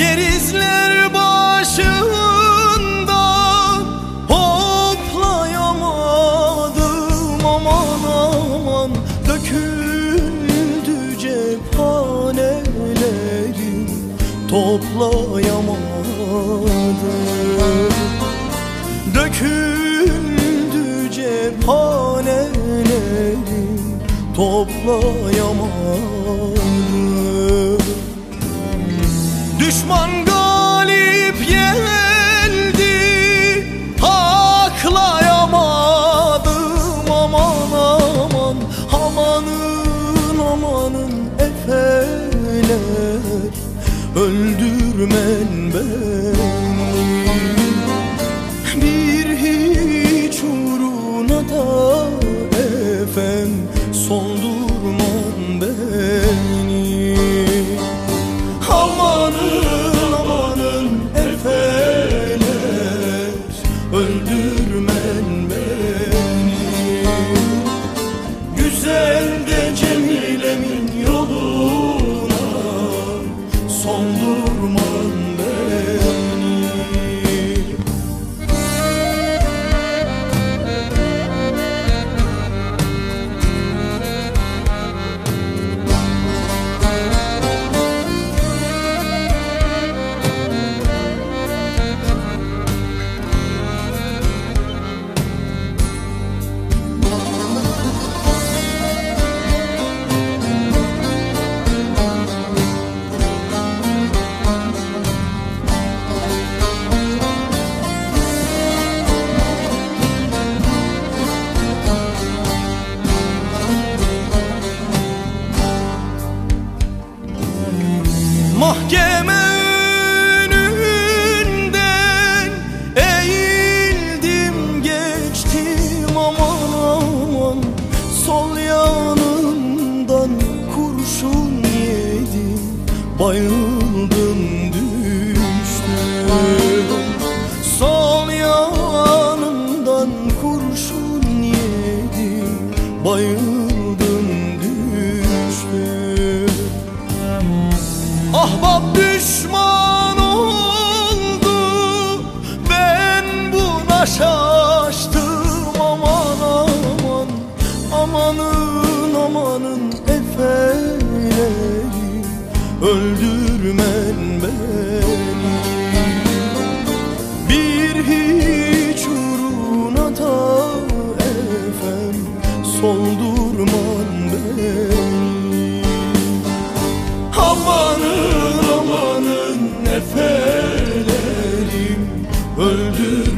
Gerizler başında Hoplayamadım. Aman aman Döküldü cephanelerim. Toplayamadım. Döküldü cephanelerim. Toplayamadım. Düşman galip geldi Haklayamadım aman aman Amanın amanın efeler Öldürmen beni Soldurman beni Sol yanımdan kurşun yedim bayıldım düştüm Sol yanımdan kurşun yedim bayıldım düştüm Ahbap düşman Amanın amanın efeleri Öldürmen beni. Bir hiç uğruna da efem Soldurman beni. Amanın amanın nefelerim Öldürmen